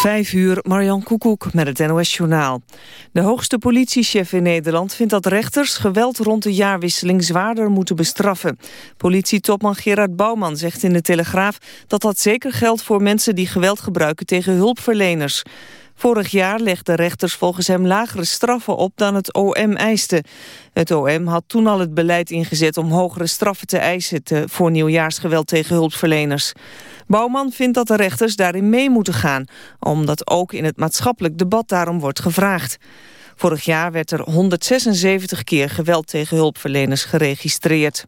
Vijf uur, Marjan Koekoek met het NOS-journaal. De hoogste politiechef in Nederland vindt dat rechters geweld rond de jaarwisseling zwaarder moeten bestraffen. Politietopman Gerard Bouwman zegt in de Telegraaf dat dat zeker geldt voor mensen die geweld gebruiken tegen hulpverleners. Vorig jaar legden rechters volgens hem lagere straffen op dan het OM eiste. Het OM had toen al het beleid ingezet om hogere straffen te eisen voor nieuwjaarsgeweld tegen hulpverleners. Bouwman vindt dat de rechters daarin mee moeten gaan, omdat ook in het maatschappelijk debat daarom wordt gevraagd. Vorig jaar werd er 176 keer geweld tegen hulpverleners geregistreerd.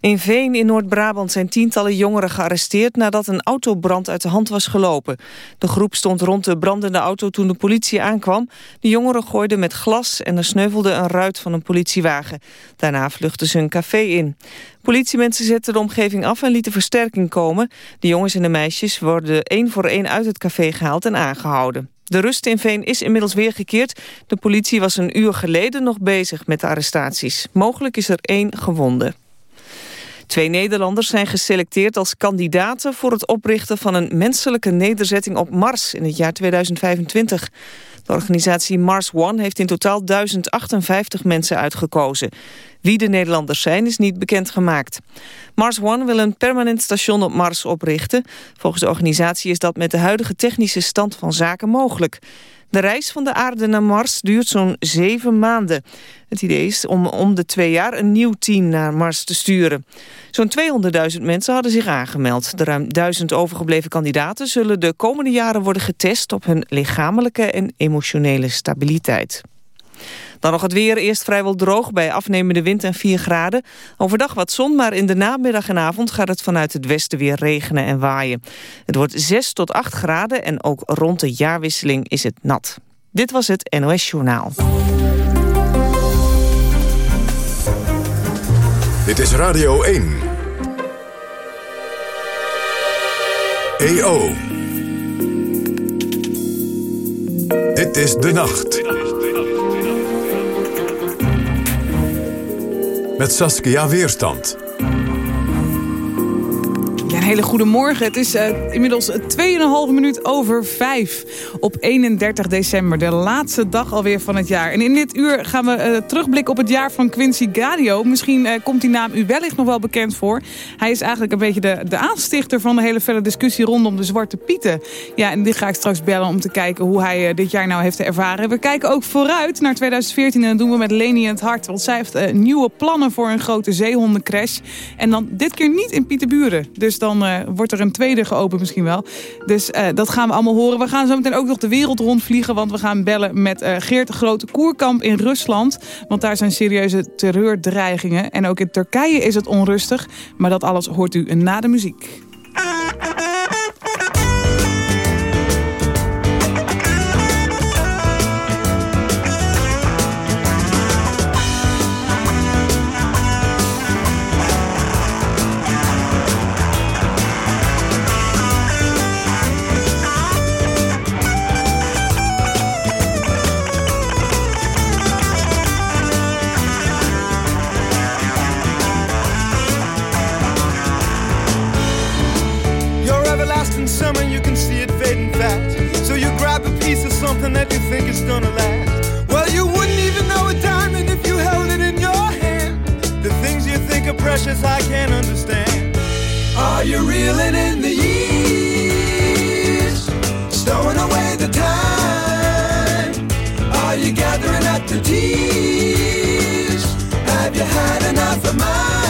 In Veen in Noord-Brabant zijn tientallen jongeren gearresteerd... nadat een autobrand uit de hand was gelopen. De groep stond rond de brandende auto toen de politie aankwam. De jongeren gooiden met glas en er sneuvelde een ruit van een politiewagen. Daarna vluchtten ze een café in. Politiemensen zetten de omgeving af en lieten versterking komen. De jongens en de meisjes worden één voor één uit het café gehaald en aangehouden. De rust in Veen is inmiddels weergekeerd. De politie was een uur geleden nog bezig met de arrestaties. Mogelijk is er één gewonde. Twee Nederlanders zijn geselecteerd als kandidaten voor het oprichten van een menselijke nederzetting op Mars in het jaar 2025. De organisatie Mars One heeft in totaal 1058 mensen uitgekozen. Wie de Nederlanders zijn is niet bekendgemaakt. Mars One wil een permanent station op Mars oprichten. Volgens de organisatie is dat met de huidige technische stand van zaken mogelijk. De reis van de aarde naar Mars duurt zo'n zeven maanden. Het idee is om om de twee jaar een nieuw team naar Mars te sturen. Zo'n 200.000 mensen hadden zich aangemeld. De ruim duizend overgebleven kandidaten zullen de komende jaren worden getest... op hun lichamelijke en emotionele stabiliteit. Dan nog het weer. Eerst vrijwel droog bij afnemende wind en 4 graden. Overdag wat zon, maar in de namiddag en avond gaat het vanuit het westen weer regenen en waaien. Het wordt 6 tot 8 graden en ook rond de jaarwisseling is het nat. Dit was het NOS Journaal. Dit is Radio 1. EO. Dit is De Nacht. Met Saskia Weerstand. Hele goede morgen. Het is uh, inmiddels 2,5 minuut over 5 op 31 december. De laatste dag alweer van het jaar. En in dit uur gaan we uh, terugblikken op het jaar van Quincy Gadio. Misschien komt die naam u wellicht nog wel bekend voor. Hij is eigenlijk een beetje de, de aanstichter van de hele felle discussie rondom de Zwarte Pieten. Ja, en dit ga ik straks bellen om te kijken hoe hij dit jaar nou heeft ervaren. We kijken ook vooruit naar 2014 en dat doen we met Leni het hart. Want zij heeft nieuwe plannen voor een grote zeehondencrash. En dan dit keer niet in Pieterburen. Dus dan uh, wordt er een tweede geopend misschien wel. Dus uh, dat gaan we allemaal horen. We gaan zo meteen ook nog de wereld rondvliegen. Want we gaan bellen met uh, Geert Grote Koerkamp in Rusland. Want daar zijn serieuze terreurdreigingen. En ook in Turkije is het onrustig. Maar dat alles hoort u na de muziek. Something that you think is gonna last. Well, you wouldn't even know a diamond if you held it in your hand. The things you think are precious, I can't understand. Are you reeling in the years? Stowing away the time? Are you gathering up the tears? Have you had enough of mine?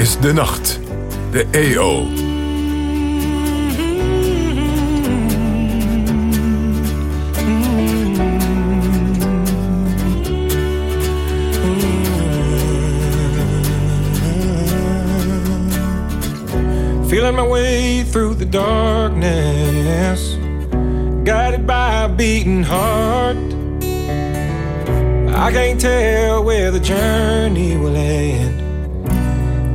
Is De Nacht. De EO. Feeling my way through the darkness, guided by a beating heart. I can't tell where the journey will end,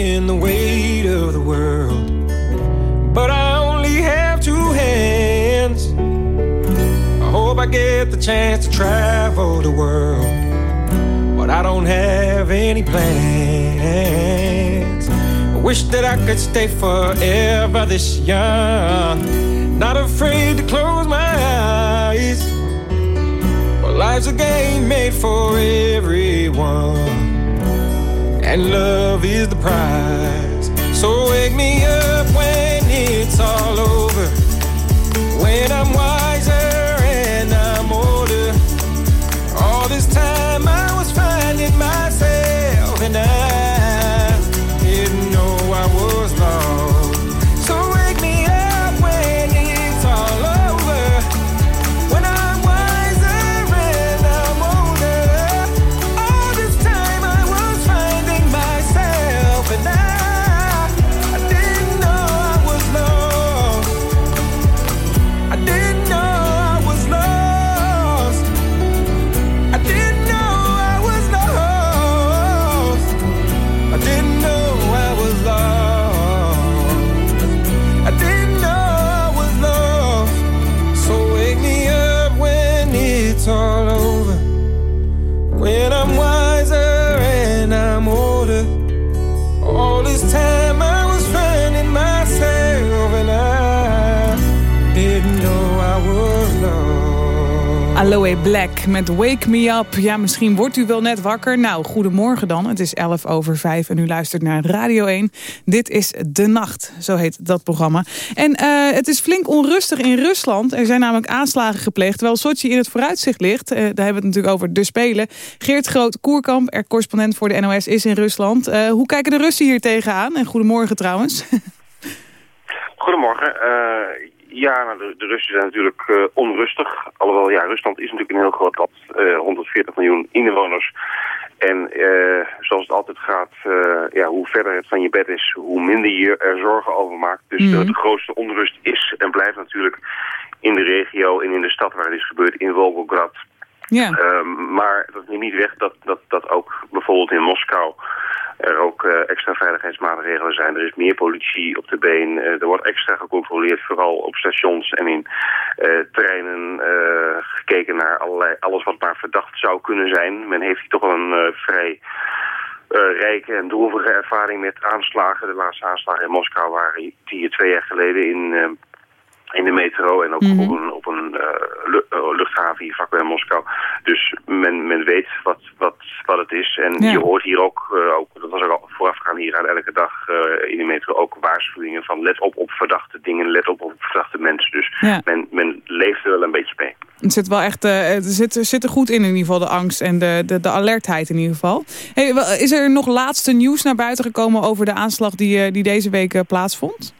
carrying the weight of the world, but I only have two hands. I hope I get the chance to travel the world, but I don't have any plans. I wish that I could stay forever this young, not afraid to close my eyes. Well, life's a game made for everyone and love is the prize. So wake me up when it's all over. When I'm wiser and I'm older. All this time I was finding myself and I Black met Wake Me Up. Ja, misschien wordt u wel net wakker. Nou, goedemorgen dan. Het is 11 over 5 en u luistert naar Radio 1. Dit is De Nacht, zo heet dat programma. En uh, het is flink onrustig in Rusland. Er zijn namelijk aanslagen gepleegd, terwijl Sochi in het vooruitzicht ligt. Uh, daar hebben we het natuurlijk over de Spelen. Geert Groot-Koerkamp, er correspondent voor de NOS, is in Rusland. Uh, hoe kijken de Russen hier tegenaan? En goedemorgen trouwens. Goedemorgen. Ja, nou, de, de, Russen zijn natuurlijk uh, onrustig. Alhoewel, ja, Rusland is natuurlijk een heel groot land. Uh, 140 miljoen inwoners. En uh, zoals het altijd gaat, ja, hoe verder het van je bed is, hoe minder je er zorgen over maakt. Dus mm. de, de, grootste onrust is en blijft natuurlijk in de regio en in de stad waar het is gebeurd, in Volgograd. Ja. maar dat neemt niet weg dat, dat, dat ook bijvoorbeeld in Moskou er ook uh, extra veiligheidsmaatregelen zijn. Er is meer politie op de been. Uh, er wordt extra gecontroleerd, vooral op stations en in uh, treinen gekeken naar allerlei, alles wat maar verdacht zou kunnen zijn. Men heeft hier toch wel een vrij rijke en droevige ervaring met aanslagen. De laatste aanslagen in Moskou waren hier twee jaar geleden in in de metro en ook mm -hmm. op een, op een uh, luchthaven hier vlakbij Moskou. Dus men, men weet wat, wat, wat het is. En ja. je hoort hier ook, uh, ook, dat was ook al voorafgaan hier aan elke dag uh, in de metro, ook waarschuwingen van let op op verdachte dingen, let op op verdachte mensen. Dus ja. men, men leeft er wel een beetje mee. Het zit wel echt, het zit, zit er goed in in ieder geval, de angst en de, de, de alertheid in ieder geval. Hey, is er nog laatste nieuws naar buiten gekomen over de aanslag die, die deze week plaatsvond?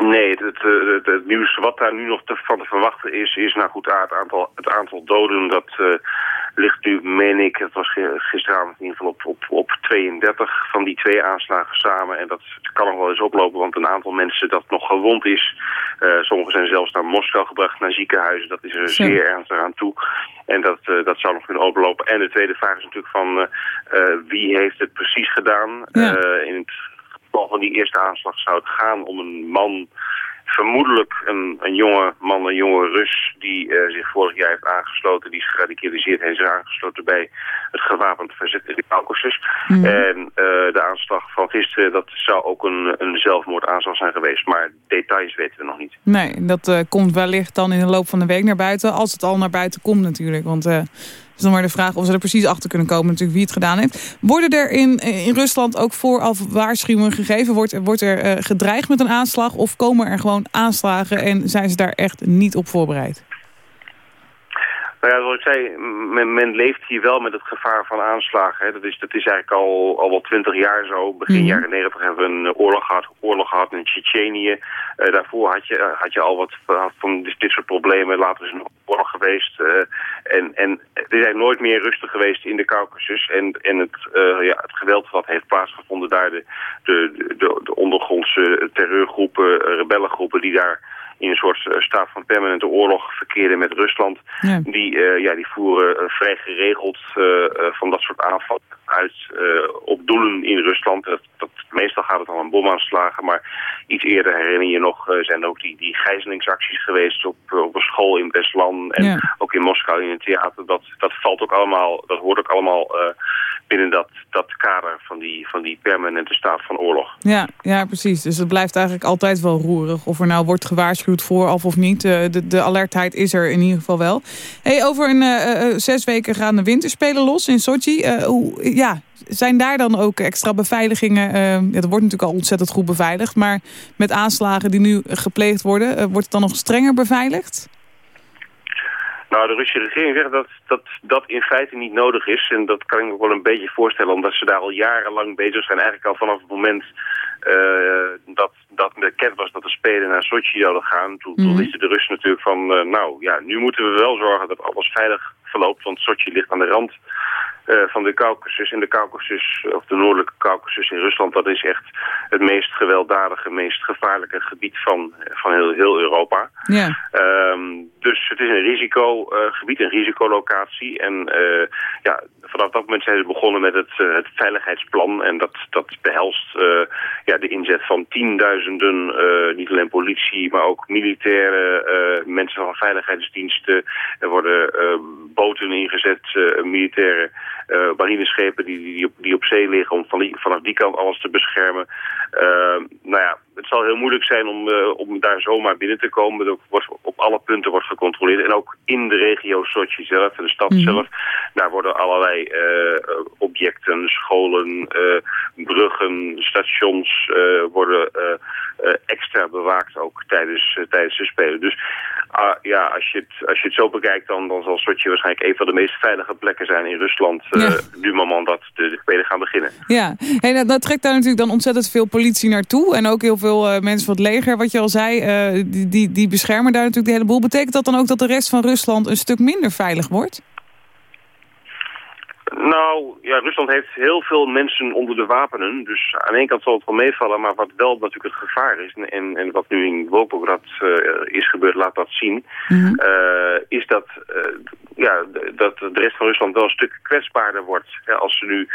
Nee, het, het, het, nieuws wat daar nu nog te, van te verwachten is, is nou goed, het aantal, het aantal doden, dat uh, ligt nu, meen ik, het was gisteravond in ieder geval op, op, op 32 van die twee aanslagen samen. En dat kan nog wel eens oplopen, want een aantal mensen dat nog gewond is, uh, sommigen zijn zelfs naar Moskou gebracht, naar ziekenhuizen, dat is er zeer ernstig aan toe. En dat, uh, dat zou nog kunnen oplopen. En de tweede vraag is natuurlijk van wie heeft het precies gedaan. Ja. in het geval van die eerste aanslag zou het gaan om een man, vermoedelijk een, een jonge man, een jonge Rus, die uh, zich vorig jaar heeft aangesloten, die is geradicaliseerd en is aangesloten bij het gewapend verzet in de Caucasus. Mm. En uh, de aanslag van gisteren, dat zou ook een, een zelfmoordaanslag zijn geweest, maar details weten we nog niet. Nee, dat uh, komt wellicht dan in de loop van de week naar buiten, als het al naar buiten komt natuurlijk, want is dan maar de vraag of ze er precies achter kunnen komen natuurlijk wie het gedaan heeft. Worden er in, in Rusland ook vooraf waarschuwingen gegeven? Wordt, wordt er uh, gedreigd met een aanslag of komen er gewoon aanslagen en zijn ze daar echt niet op voorbereid? Nou ja, zoals ik zei, men, men, leeft hier wel met het gevaar van aanslagen. Hè. Dat, is, dat is eigenlijk al, al wel twintig jaar zo. Begin mm -hmm. jaren negentig hebben we een oorlog gehad, oorlog gehad in Tsjetsjenië. Uh, daarvoor had je, had je al wat van dit, dit soort problemen. Later is er nog oorlog geweest. Uh, en, en er is nooit meer rustig geweest in de Caucasus. En, en het, uh, ja, het geweld wat heeft plaatsgevonden daar, de, de, de, de ondergrondse terreurgroepen, rebellengroepen die daar in een soort uh, staat van permanente oorlog verkeerde met Rusland. Ja. Die, uh, ja, die voeren uh, vrij geregeld van dat soort aanvallen uit op doelen in Rusland. Dat, dat, meestal gaat het al om bomaanslagen, maar iets eerder herinner je nog zijn ook die, die gijzelingsacties geweest op, op een school in Beslan en ja. ook in Moskou in het theater. Dat, dat valt ook allemaal, dat hoort ook allemaal binnen dat, dat kader van die, van die permanente staat van oorlog. Ja, ja, precies. Dus het blijft eigenlijk altijd wel roerig. Of er nou wordt gewaarschuwd vooraf of niet. De, de alertheid is er in ieder geval wel. Hey, over een uh, zes weken gaan de winterspelen los in Sochi. Hoe, ja, zijn daar dan ook extra beveiligingen? Uh, dat wordt natuurlijk al ontzettend goed beveiligd. Maar met aanslagen die nu gepleegd worden, wordt het dan nog strenger beveiligd? Nou, de Russische regering zegt dat, dat dat in feite niet nodig is. En dat kan ik me wel een beetje voorstellen, omdat ze daar al jarenlang bezig zijn. Eigenlijk al vanaf het moment uh, dat, dat bekend was dat de Spelen naar Sochi zouden gaan. Toen, mm. toen wisten de Russen natuurlijk van, uh, nou ja, nu moeten we wel zorgen dat alles veilig verloopt. Want Sochi ligt aan de rand van de Caucasus. En de Caucasus, of de noordelijke Caucasus in Rusland, dat is echt het meest gewelddadige, meest gevaarlijke gebied van, van heel, heel Europa. Ja. Um, dus het is een risicogebied, een risicolocatie. En uh, ja, vanaf dat moment zijn ze begonnen met het, uh, het veiligheidsplan. En dat, dat behelst uh, ja, de inzet van tienduizenden, niet alleen politie, maar ook militaire mensen van veiligheidsdiensten. Er worden boten ingezet, militaire marineschepen die, die, op, die op zee liggen om van die, vanaf die kant alles te beschermen. nou ja, het zal heel moeilijk zijn om, om daar zomaar binnen te komen. Er wordt ook alle punten wordt gecontroleerd. En ook in de regio Sochi zelf, in de stad Mhm. zelf, daar worden allerlei eh, objecten, scholen, eh, bruggen, stations eh, worden eh, eh, extra bewaakt ook tijdens, eh, tijdens de Spelen. Dus ah, ja, als je, het, als je het zo bekijkt, dan, dan zal Sochi waarschijnlijk een van de meest veilige plekken zijn in Rusland. eh Ja. Nu moment dat de, de Spelen gaan beginnen. Ja, hey, dat, dat trekt daar natuurlijk dan ontzettend veel politie naartoe. En ook heel veel eh, mensen van het leger, wat je al zei, eh, die, die, die beschermen daar natuurlijk de hele boel. Betekent dat dan ook dat de rest van Rusland een stuk minder veilig wordt? Nou, ja, Rusland heeft heel veel mensen onder de wapenen. Dus aan de ene kant zal het wel meevallen. Maar wat wel natuurlijk het gevaar is... en, en, wat nu in Volgograd uh, is gebeurd, laat dat zien... Mm -hmm. uh, is dat, ja, dat de rest van Rusland wel een stuk kwetsbaarder wordt. Als ze nu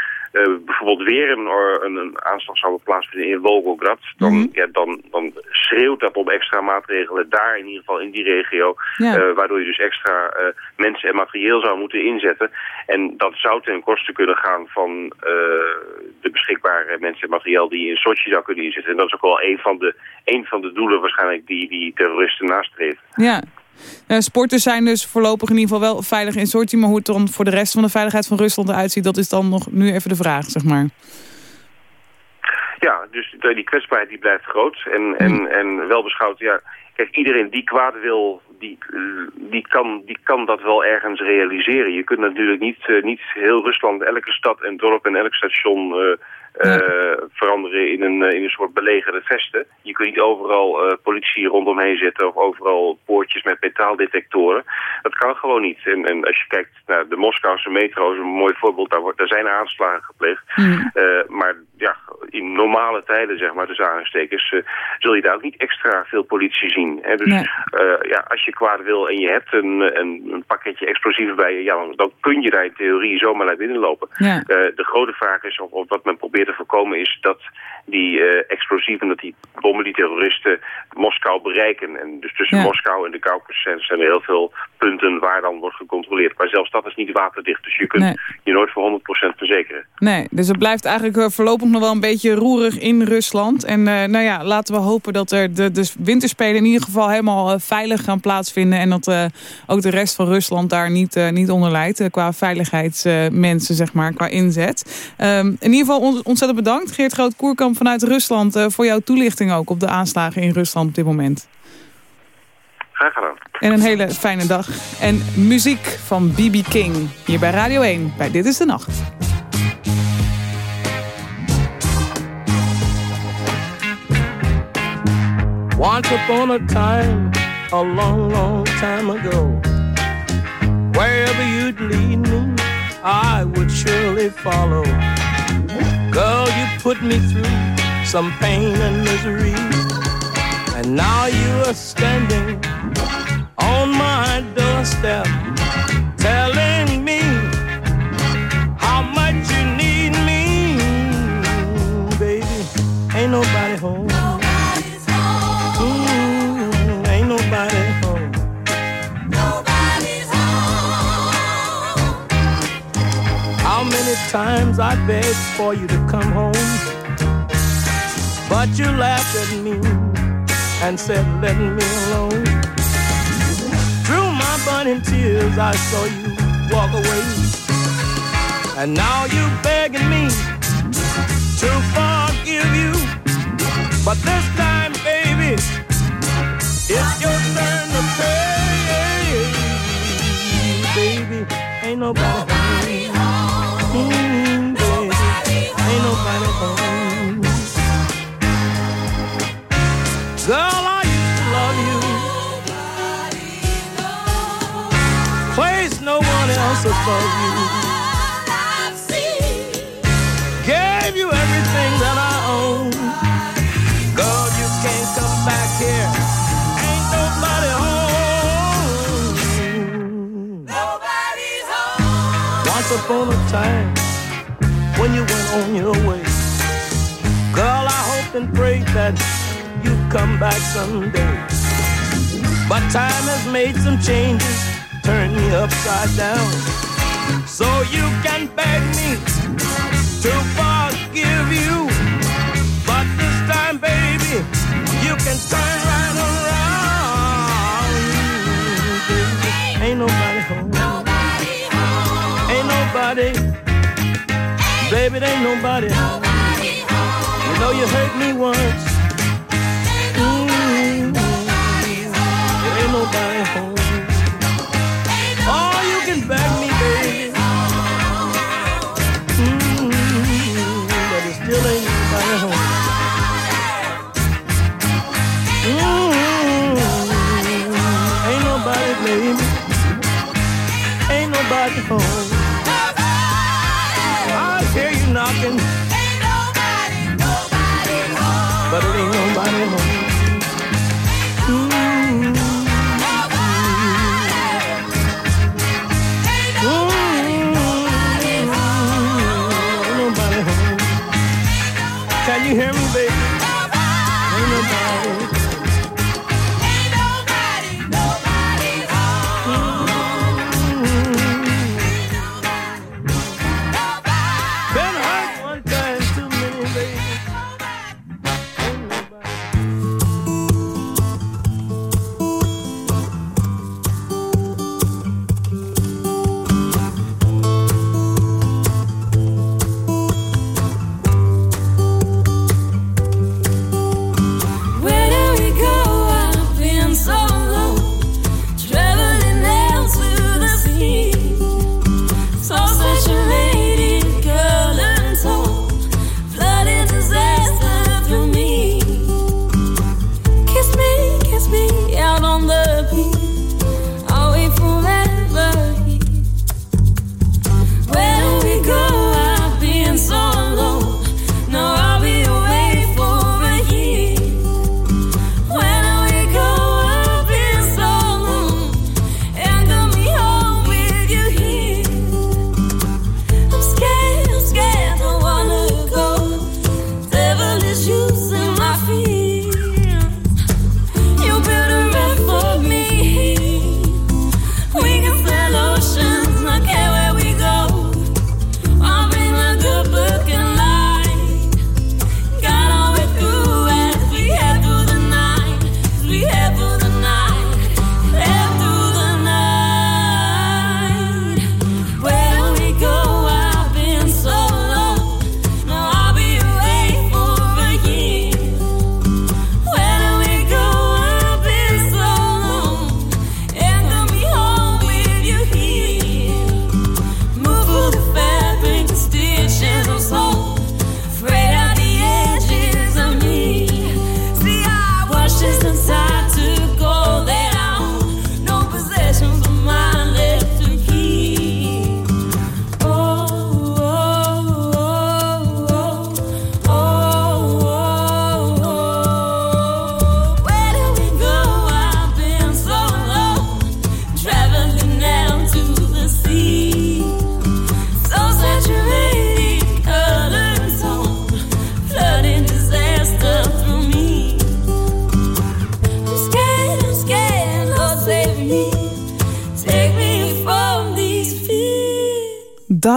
bijvoorbeeld weer een, een, een, aanslag zouden plaatsvinden in Volgograd... Dan, mm -hmm. ja, dan, dan schreeuwt dat om extra maatregelen daar in ieder geval in die regio. Ja. waardoor je dus extra mensen en materieel zou moeten inzetten. En dat zou ten koste kunnen gaan van de beschikbare mensen en materiaal die je in Sochi zou kunnen inzetten. En dat is ook wel een van de, een van de doelen waarschijnlijk die die terroristen nastreven. Ja. Uh, sporters zijn dus voorlopig in ieder geval wel veilig in Sochi, maar hoe het dan voor de rest van de veiligheid van Rusland eruit ziet, dat is dan nog nu even de vraag, zeg maar. Ja, dus die kwetsbaarheid die blijft groot en, en, en wel beschouwd, ja, kijk, iedereen die kwaad wil, die, die, kan, die kan dat wel ergens realiseren. Je kunt natuurlijk niet, uh, niet heel Rusland, elke stad en dorp en elk station uh, uh, veranderen in een, in een soort belegerde vesten. Je kunt niet overal politie rondomheen zetten of overal poortjes met metaaldetectoren. Dat kan gewoon niet. En, en als je kijkt naar de Moskouse metro, is een mooi voorbeeld, daar, wordt, daar zijn aanslagen gepleegd. Mm. maar ja, in normale tijden, zeg maar, de aanstekers, zul je daar ook niet extra veel politie zien. Hè? Dus nee. ja, als je kwaad wil en je hebt een, een, een pakketje explosieven bij je, ja, dan, kun je daar in theorie zomaar naar binnen lopen. Ja. De grote vraag is, of, of, wat men probeert te voorkomen, is dat die uh, explosieven, dat die bommen, die terroristen Moskou bereiken. En dus tussen Ja. Moskou en de Caucasus zijn- zijn er heel veel punten waar dan wordt gecontroleerd. Maar zelfs dat is niet waterdicht, dus je kunt Nee. je nooit voor 100% verzekeren. Nee, dus het blijft eigenlijk eh, voorlopig nog wel een beetje roerig in Rusland. En eh, nou ja, laten we hopen dat er de, de winterspelen in ieder geval helemaal eh, veilig gaan plaatsvinden. En dat eh, ook de rest van Rusland daar niet, eh, niet onder leidt eh, qua veiligheidsmensen, zeg maar, qua inzet. Ehm, in ieder geval on- ontzettend bedankt, Geert Groot-Koerkamp vanuit Rusland, eh, voor jouw toelichting ook op de aanslagen in Rusland op dit moment. Graag gedaan. En een hele fijne dag. En muziek van B.B. King, hier bij Radio 1, bij Dit is de Nacht. Once upon a time, a long, long time ago, wherever you'd lead me, I would surely follow. Girl, you put me through some pain and misery, and now you are standing on my doorstep, telling me how much you need me, baby. Ain't nobody home. Times I begged for you to come home, but you laughed at me and said, "Let me alone." Through my burning tears, I saw you walk away, and now you're begging me to forgive you. But this time, baby, it's your turn to pay. Baby, ain't nobody ain't nobody. Girl, I used to love you. Place no one else above you. Once upon a time, when you went on your way, girl, I hoped and prayed that you'd come back someday. But time has made some changes, turned me upside down. So you can beg me to forgive you. But this time, baby, you can turn nobody. Hey, Baby, there ain't nobody. nobody home. you know you hurt me once. Ain't nobody, mm-hmm. home. Ain't nobody home. Ain't All you can bear.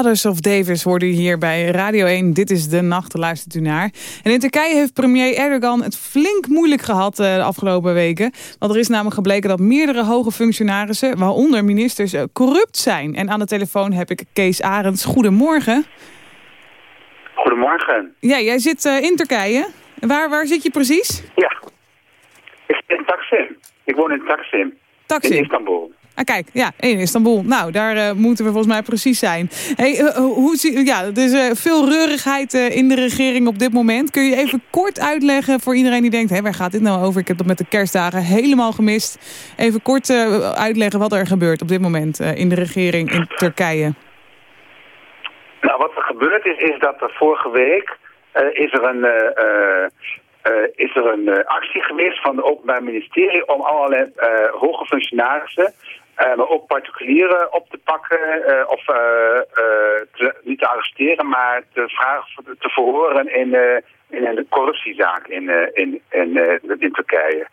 Of Davis hoorde u hier bij Radio 1. Dit is de nacht, luistert u naar. En in Turkije heeft premier Erdogan het flink moeilijk gehad eh, de afgelopen weken. Want er is namelijk gebleken dat meerdere hoge functionarissen, waaronder ministers, eh, corrupt zijn. En aan de telefoon heb ik Kees Arends. Goedemorgen. Goedemorgen. Ja, jij zit eh, in Turkije. Waar, waar zit je precies? Ja. Ik zit in Taksim. Ik woon in Taksim. Taksim. In Istanbul. Ah, kijk, ja, in Istanbul. Nou, daar eh, moeten we volgens mij precies zijn. Hey, eh, hoe ja, er is eh, veel reurigheid in de regering op dit moment. Kun je even kort uitleggen voor iedereen die denkt... Hé, waar gaat dit nou over? Ik heb dat met de kerstdagen helemaal gemist. Even kort uitleggen wat er gebeurt op dit moment in de regering in Turkije. Nou, wat er gebeurd is, is dat er vorige week is er een, is er een actie geweest van het Openbaar Ministerie om allerlei eh, hoge functionarissen, maar ook particulieren op te pakken eh, of eh, eh, te, niet te arresteren, maar te vragen te verhoren in, eh, in een corruptiezaak in, eh, in, in, eh, in Turkije.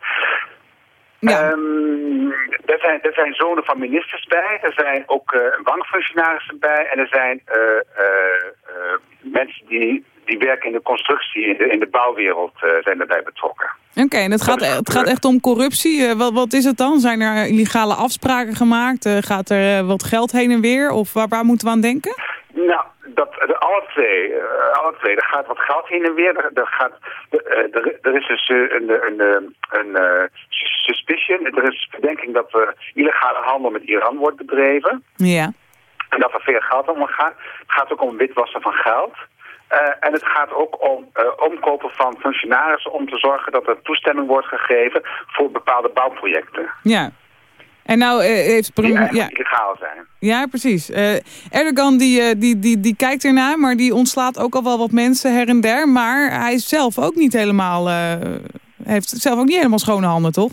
Ja. Ehm, er, zijn, er zijn zonen van ministers bij, er zijn ook eh, bankfunctionarissen bij en er zijn eh, eh, eh, mensen die die werken in de constructie, in de, in de bouwwereld eh, zijn daarbij betrokken. Oké, en het gaat, het gaat echt om corruptie. Eh, wat, wat is het dan? Zijn er illegale afspraken gemaakt? Eh, gaat er wat geld heen en weer? Of waar, waar moeten we aan denken? Nou, dat, de, alle twee. alle twee. Er gaat wat geld heen en weer. Er, er gaat, er, er is dus een, een, een, een suspicion. Er is verdenking dat er illegale handel met Iran wordt bedreven. Ja. En dat er veel geld om gaat. Het gaat ook om witwassen van geld. Eh, en het gaat ook om eh, omkopen van functionarissen om te zorgen dat er toestemming wordt gegeven voor bepaalde bouwprojecten. Ja. En nou eh, heeft... Ja, illegaal zijn. ja, precies. Eh, Erdogan die, die, die, die kijkt ernaar, maar die ontslaat ook al wel wat mensen her en der. Maar hij is zelf ook niet helemaal... eh, heeft zelf ook niet helemaal schone handen, toch?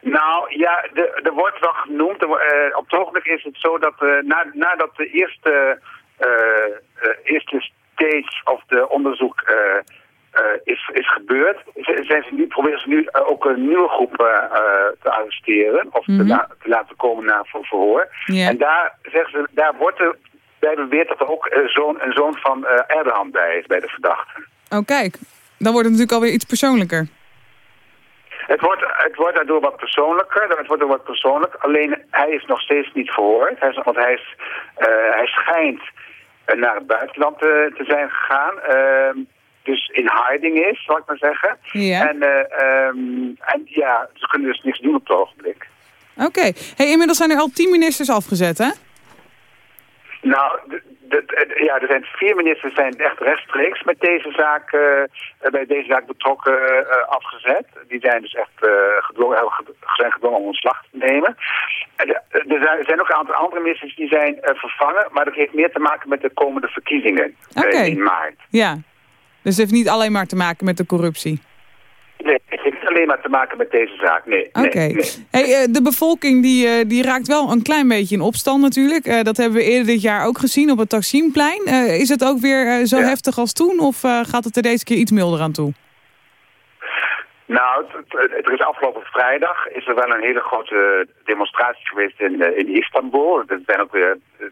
Nou ja, de- er wordt wel genoemd. op het ogenblik is het zo dat na, nadat de eerste, eerste stage of de onderzoek eh, eh, is, is gebeurd, zijn ze nu, proberen ze nu eh, ook een nieuwe groep eh, eh, te arresteren of Mhm. te, la- te laten komen naar voor verhoor. En daar, zeggen ze, daar wordt er bij beweerd dat er ook eh, zoon, een zoon van eh, Erdogan bij is, bij de verdachte. Oh, kijk. Dan wordt het natuurlijk alweer iets persoonlijker. Het wordt, het wordt daardoor wat persoonlijker. Het wordt wat persoonlijk. Alleen hij is nog steeds niet verhoord. Hij is, want hij, is, eh, hij schijnt eh, naar het buitenland te, te zijn gegaan. Ehm, dus in hiding is, zal ik maar zeggen. Ja. En, eh, ehm, en ja, ze kunnen dus niks doen op het ogenblik. Oké. Hey, inmiddels zijn er al tien ministers afgezet, hè? Nou, de, de- de- ja, er zijn vier ministers zijn echt rechtstreeks met deze zaak, eh, bij deze zaak betrokken eh, afgezet. Die zijn dus echt eh, gedwongen, zijn gedwongen om ontslag te nemen. Er zijn- ook een aantal andere ministers die zijn vervangen, maar dat heeft meer te maken met de komende verkiezingen in maart. Ja. Dus het heeft niet alleen maar te maken met de corruptie. Nee, het heeft niet alleen maar te maken met deze zaak, nee. Oké. nee. Hey, eh, de bevolking die, eh, die raakt wel een klein beetje in opstand natuurlijk. Eh, dat hebben we eerder dit jaar ook gezien op het Taksimplein. Is het ook weer zo Ja. heftig als toen? Of gaat het er deze keer iets milder aan toe? Nou, er is afgelopen vrijdag is er wel een hele grote demonstratie geweest in, eh, in Istanbul. Er zijn ook weer, eh,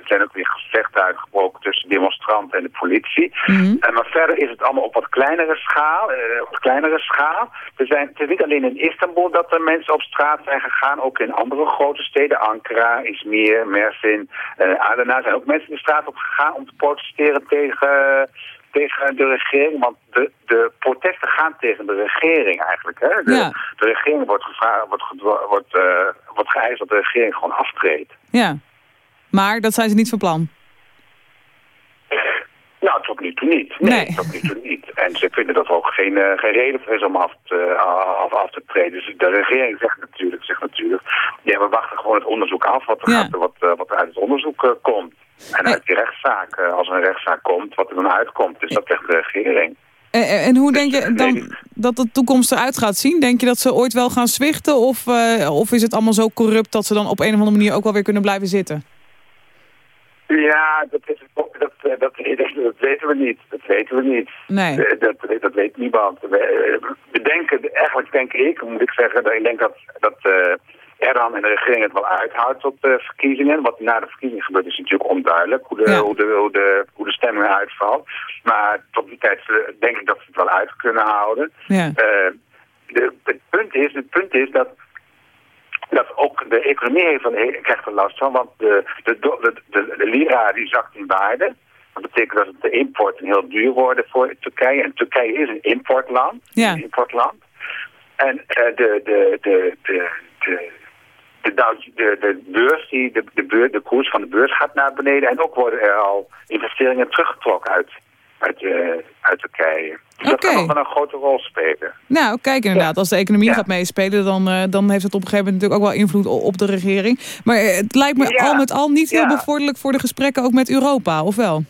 er zijn ook weer gevechten uitgebroken tussen demonstranten en de politie. Mhm. Eh, maar verder is het allemaal op wat kleinere schaal. op kleinere schaal. Er zijn, het is niet alleen in Istanbul dat er mensen op straat zijn gegaan. Ook in andere grote steden. Ankara, Izmir, Mersin, eh Adana zijn ook mensen de straat op gegaan om te protesteren tegen tegen de regering, want de, de protesten gaan tegen de regering eigenlijk. Hè? De, Ja. de regering wordt, gevraagd, wordt, wordt, eh, wordt geëist dat de regering gewoon aftreedt. Ja. Maar dat zijn ze niet van plan. Nou, tot nu toe niet. Nee, Nee. tot nu toe niet. En ze vinden dat er ook geen, eh, geen reden voor is om af te, af, af te treden. Dus de regering zegt natuurlijk, zegt natuurlijk, ja, we wachten gewoon het onderzoek af, wat er, Ja. gaat, wat, eh, wat uit het onderzoek eh, komt. En uit die rechtszaak, eh, als er een rechtszaak komt, wat er dan uitkomt. Dus dat zegt de regering. En, en hoe denk je Nee, dan dat de toekomst eruit gaat zien? Denk je dat ze ooit wel gaan zwichten? Of, eh, of is het allemaal zo corrupt dat ze dan op een of andere manier ook wel weer kunnen blijven zitten? Ja, dat, is, dat, dat, dat, dat weten we niet. Dat weten we niet. Nee. Eh, Dat, dat weet niemand. We, eh, we denken, eigenlijk denk ik, moet ik zeggen, ik denk dat, dat eh, Erdogan en de regering het wel uithoudt tot de verkiezingen. Wat na de verkiezingen gebeurt is natuurlijk onduidelijk hoe de, Ja. hoe de, hoe de, hoe de stemming uitvalt. Maar tot die tijd eh, denk ik dat ze het wel uit kunnen houden. Ja. Eh, de, het, punt is, het punt is dat, dat ook de economie heeft er, krijgt er last van. Want de, de, de, de, de lira die zakt in waarde. Dat betekent dat de importen heel duur worden voor Turkije. En Turkije is een importland. Ja. Een importland. En eh, de, de, de, de, de, de, Dow- de, de beurs, die, de, de, beur, de koers van de beurs gaat naar beneden. En ook worden er al investeringen teruggetrokken uit, uit, eh, uit Turkije. Dus dat kan wel een grote rol spelen. Nou, kijk inderdaad, als de economie Ja. gaat meespelen, dan, eh, dan heeft het op een gegeven moment natuurlijk ook wel invloed op de regering. Maar eh, het lijkt me Ja. al met al niet heel bevorderlijk voor de gesprekken ook met Europa, of wel?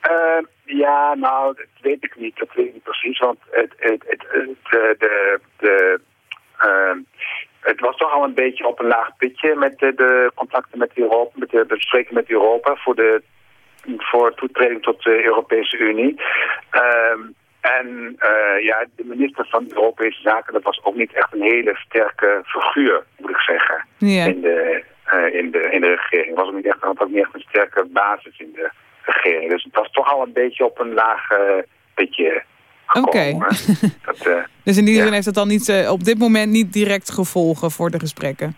Eh, ja, nou, dat weet ik niet. Dat weet ik niet precies. Want het, het, het, het, de, de, de, ehm, het was toch al een beetje op een laag pitje met de, de contacten met Europa, met de besprekingen met Europa voor de voor toetreding tot de Europese Unie. Ehm, en eh, ja, de minister van Europese Zaken, dat was ook niet echt een hele sterke figuur, moet ik zeggen Ja. in de, eh, in de, in de regering. Was ook niet echt, had ook niet echt een sterke basis in de, regering. Dus het was toch al een beetje op een laag eh, pitje Oké. Dat, eh, Dus in die Ja. zin heeft het dan niet, eh, op dit moment niet direct gevolgen voor de gesprekken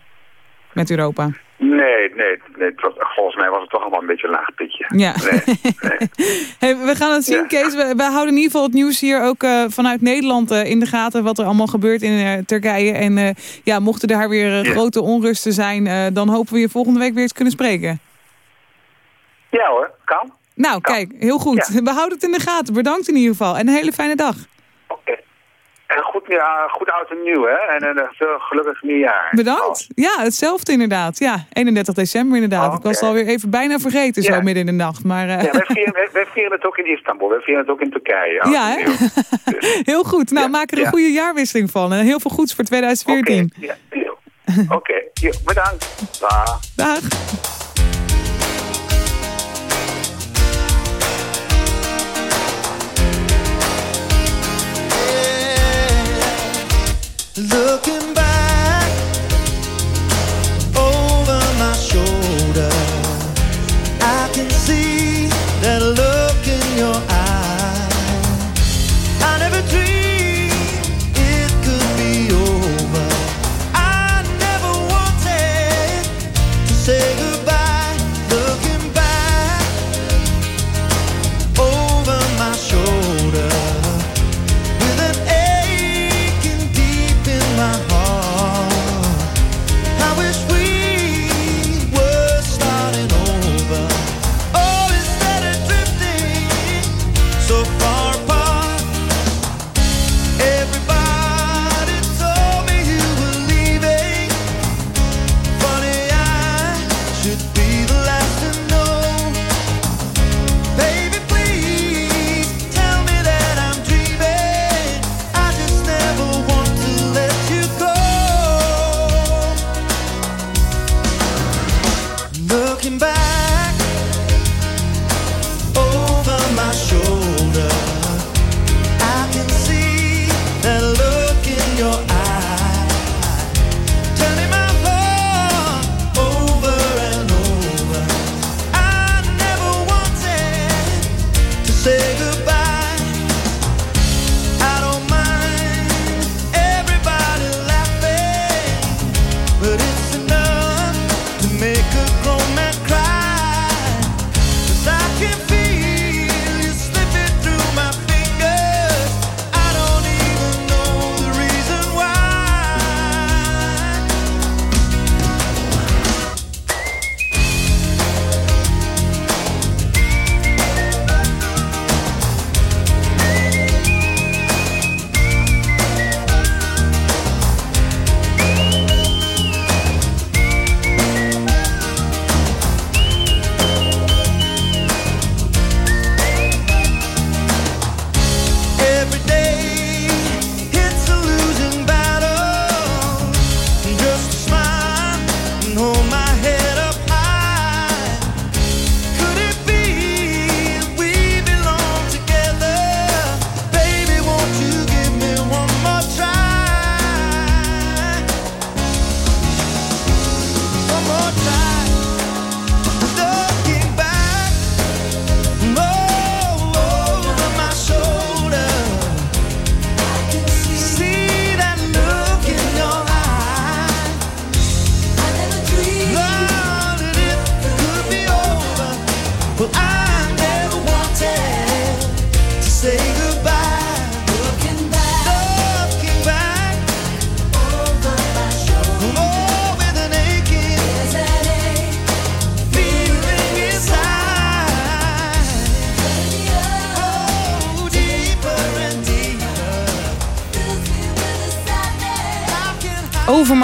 met Europa. nee, nee, nee het was, volgens mij was het toch allemaal een beetje een laag pitje. Ja. Nee, nee. Hey, we gaan het zien, Ja. Kees. We, we houden in ieder geval het nieuws hier ook eh, vanuit Nederland in de gaten. Wat er allemaal gebeurt in Turkije. En ja, mochten daar weer Ja. grote onrusten zijn... dan hopen we je volgende week weer eens kunnen spreken. Ja hoor, kan. Nou, kijk, heel goed. Ja. We houden het in de gaten. Bedankt in ieder geval. En een hele fijne dag. Oké. En goed, ja, goed oud en nieuw, hè? En een veel gelukkig nieuwjaar. Bedankt. Ja, hetzelfde inderdaad. Ja, 31 december inderdaad. Oh, Ik was het alweer even bijna vergeten zo midden in de nacht. Maar eh, Ja, wij vieren, wij, wij vieren het ook in Istanbul. Wij vieren het ook in Turkije. Ja, hè? Dus, heel goed. Nou, maak er een goede jaarwisseling van. En heel veel goeds voor 2014. Oké, ja, jo. Oké, jo, bedankt. Dag. Dag.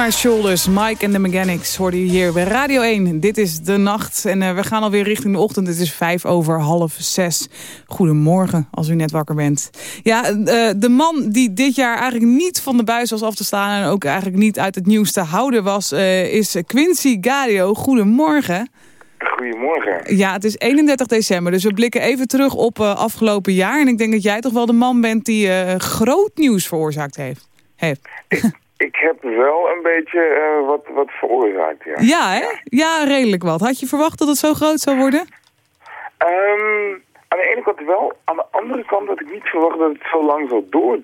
My Shoulders, Mike en de Mechanics hoorden je hier bij Radio 1. Dit is de nacht en eh, we gaan alweer richting de ochtend. Het is vijf over half zes. Goedemorgen als u net wakker bent. Ja, eh, de man die dit jaar eigenlijk niet van de buis was af te staan... en ook eigenlijk niet uit het nieuws te houden was, eh, is Quincy Gario. Goedemorgen. Goedemorgen. Ja, het is 31 december, dus we blikken even terug op afgelopen jaar. En ik denk dat jij toch wel de man bent die groot nieuws veroorzaakt heeft. heeft. Ik heb wel een beetje eh, wat, wat veroorzaakt, ja. Ja, hè? Ja, redelijk wat. Had je verwacht dat het zo groot zou worden? Ehm, aan de ene kant wel. Aan de andere kant had ik niet verwacht dat het zo lang zou door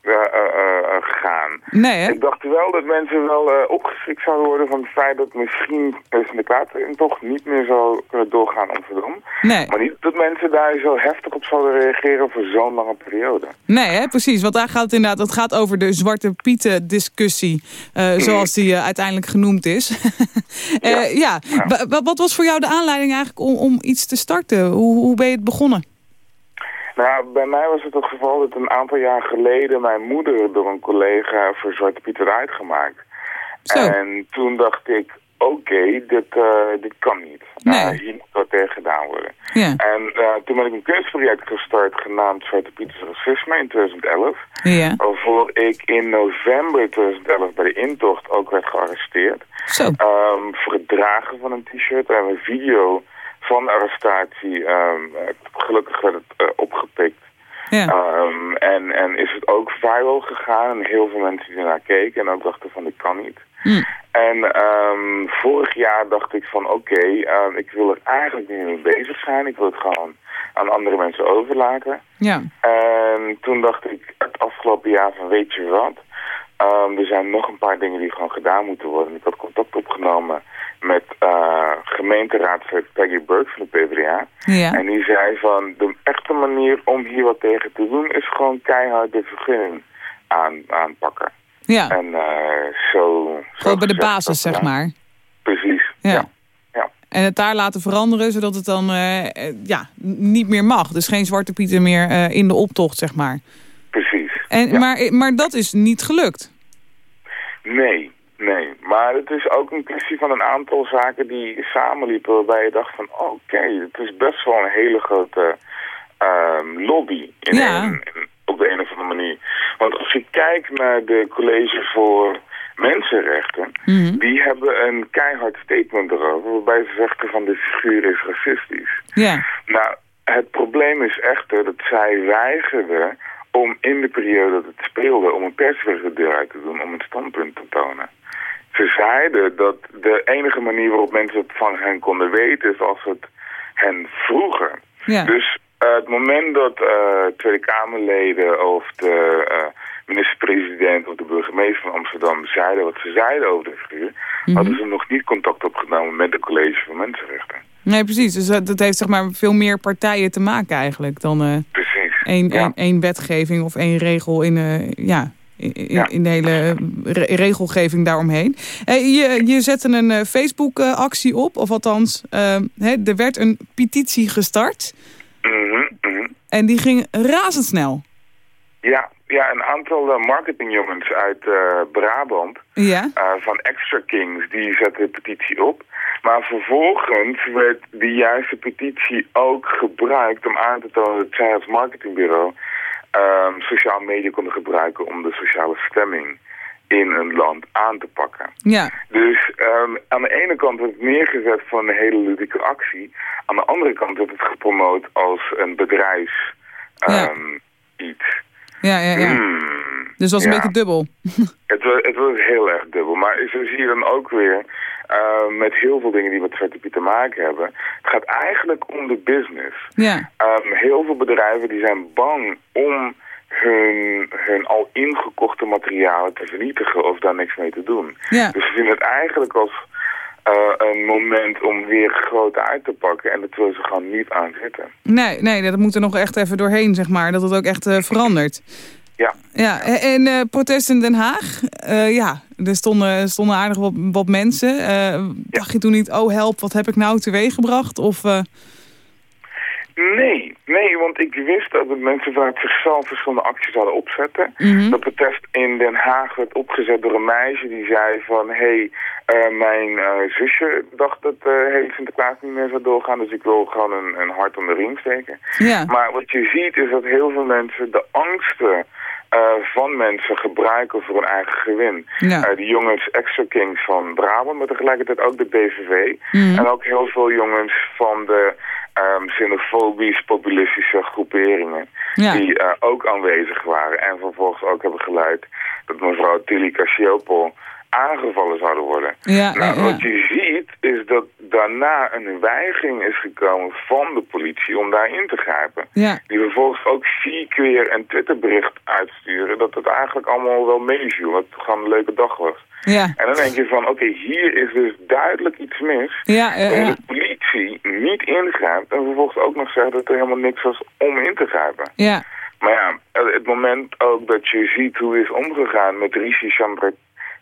eh, eh, eh, eh, gaan. Nee, hè? Ik dacht wel dat mensen wel opgeschrikt zouden worden van het feit dat misschien Sinterklaas toch niet meer zou kunnen doorgaan Amsterdam. Nee. Maar niet dat mensen daar zo heftig op zouden reageren voor zo'n lange periode. Nee, hè, precies. Want daar gaat het inderdaad het gaat over de Zwarte Pieten discussie. eh, zoals die uiteindelijk genoemd is. Ja. Wa- Wat was voor jou de aanleiding eigenlijk om, om iets te starten? Hoe, hoe ben je het begonnen? Nou, bij mij was het het geval dat een aantal jaar geleden mijn moeder door een collega voor Zwarte Piet werd uitgemaakt. Zo. En toen dacht ik, oké, dit, eh, dit kan niet. Nee. Nou, hier moet wat tegen gedaan worden. Ja. En eh, toen ben ik een kunstproject gestart genaamd Zwarte Pieters Racisme in 2011. Ja. Waarvoor ik in november 2011 bij de intocht ook werd gearresteerd. Zo. Ehm, voor het dragen van een t-shirt en een video van de arrestatie. eh, gelukkig werd het eh, opgepikt. Ja. Ehm, en, en is het ook viral gegaan en heel veel mensen die ernaar keken en ook dachten van dit kan niet. Hm. En ehm, vorig jaar dacht ik van oké, ik wil er eigenlijk niet mee bezig zijn. Ik wil het gewoon aan andere mensen overlaten. Ja. En toen dacht ik het afgelopen jaar van weet je wat, ehm, er zijn nog een paar dingen die gewoon gedaan moeten worden. Ik had contact opgenomen met eh gemeenteraadslid Peggy Burke van de PvdA. Ja. En die zei van de echte manier om hier wat tegen te doen is gewoon keihard de vergunning aan, aanpakken. Ja. En eh, zo... zo Gewoon bij de basis, dat zeg maar. Precies, Ja. ja. ja. En het daar laten veranderen, zodat het dan eh, ja, niet meer mag. Dus geen Zwarte Pieten meer in de optocht, zeg maar. En, Ja. maar, maar dat is niet gelukt. Nee, nee. Maar het is ook een kwestie van een aantal zaken die samenliepen waarbij je dacht van oké, het is best wel een hele grote ehm, lobby in Ja. een- in- op de een of andere manier. Want als je kijkt naar de college voor mensenrechten, Mhm. die hebben een keihard statement erover waarbij ze zeggen van de figuur is racistisch. Ja. Nou, het probleem is echter dat zij weigerden om in de periode dat het speelde... om een de deur uit te doen, om een standpunt te tonen. Ze zeiden dat de enige manier waarop mensen het van hen konden weten... is als het hen vroegen. Ja. Dus eh, het moment dat eh, Tweede Kamerleden of de eh, minister-president of de burgemeester van Amsterdam zeiden wat ze zeiden over de figuur... Mhm. hadden ze nog niet contact opgenomen met de college voor mensenrechten. Nee, precies. Dus dat heeft zeg maar veel meer partijen te maken eigenlijk dan Precies. Één, Ja. één, één wetgeving of één regel in, eh, ja, in, in- Ja. in de hele re- regelgeving daaromheen. Hey, je, je zette een eh, Facebook-actie op, of althans, eh, hè, er werd een petitie gestart Mhm, mhm. en die ging razendsnel. Ja, ja, een aantal eh, marketingjongens uit eh, Brabant Ja? eh, van Extra Kings, die zetten de petitie op. Maar vervolgens werd die juiste petitie ook gebruikt om aan te tonen dat zij als marketingbureau ehm sociale media konden gebruiken om de sociale stemming in een land aan te pakken. Ja. Dus ehm, aan de ene kant wordt het neergezet voor een hele ludieke actie. Aan de andere kant wordt het gepromoot als een bedrijfs Ja. ehm, iets. Ja, ja, ja. Hmm, Dus dat was een ja. beetje dubbel. Het, het was heel erg dubbel. Maar zo zie je dan ook weer eh, met heel veel dingen die met Zwarte Piet te maken hebben. Het gaat eigenlijk om de business. Ja. Ehm, heel veel bedrijven die zijn bang om hun, hun al ingekochte materialen te vernietigen of daar niks mee te doen. Ja. Dus ze zien het eigenlijk als eh, een moment om weer groot uit te pakken en dat willen ze gewoon niet aan zitten. Nee, nee, dat moet er nog echt even doorheen, zeg maar. Dat het ook echt eh, verandert. Ja. Ja, en en, eh, protest in Den Haag. Ja, er stonden, stonden aardig wat, wat mensen. Dacht je toen niet, oh help, wat heb ik nou teweeggebracht? Of, Nee, nee, want ik wist dat de mensen vanuit zichzelf verschillende acties hadden opzetten. Mhm. Dat protest in Den Haag werd opgezet door een meisje die zei van... hé, hey, eh, mijn eh, zusje dacht dat uh, hele Sinterklaas niet meer zou doorgaan... dus ik wil gewoon een, een hart om de riem steken. Maar wat je ziet is dat heel veel mensen de angsten... eh, van mensen gebruiken voor hun eigen gewin. Ja. Eh, die jongens Extra Kings van Brabant, maar tegelijkertijd ook de BVV. Mhm. En ook heel veel jongens van de ehm xenofobisch populistische groeperingen. Ja. Die eh, ook aanwezig waren. En vervolgens ook hebben geleid dat mevrouw Tilly Cassiopol aangevallen zouden worden. Ja, nou, ja, wat je ziet is dat daarna een weigering is gekomen van de politie om daarin te grijpen. Ja. Die vervolgens ook vier keer een Twitterbericht uitsturen dat het eigenlijk allemaal wel meeviel. Dat het gewoon een leuke dag was. Ja. En dan denk je van, oké, hier is dus duidelijk iets mis. Ja, ja, Waarom ja. de politie niet ingrijpt en vervolgens ook nog zegt dat er helemaal niks was om in te grijpen. Ja. Maar ja, het moment ook dat je ziet hoe is omgegaan met Rishi Chandra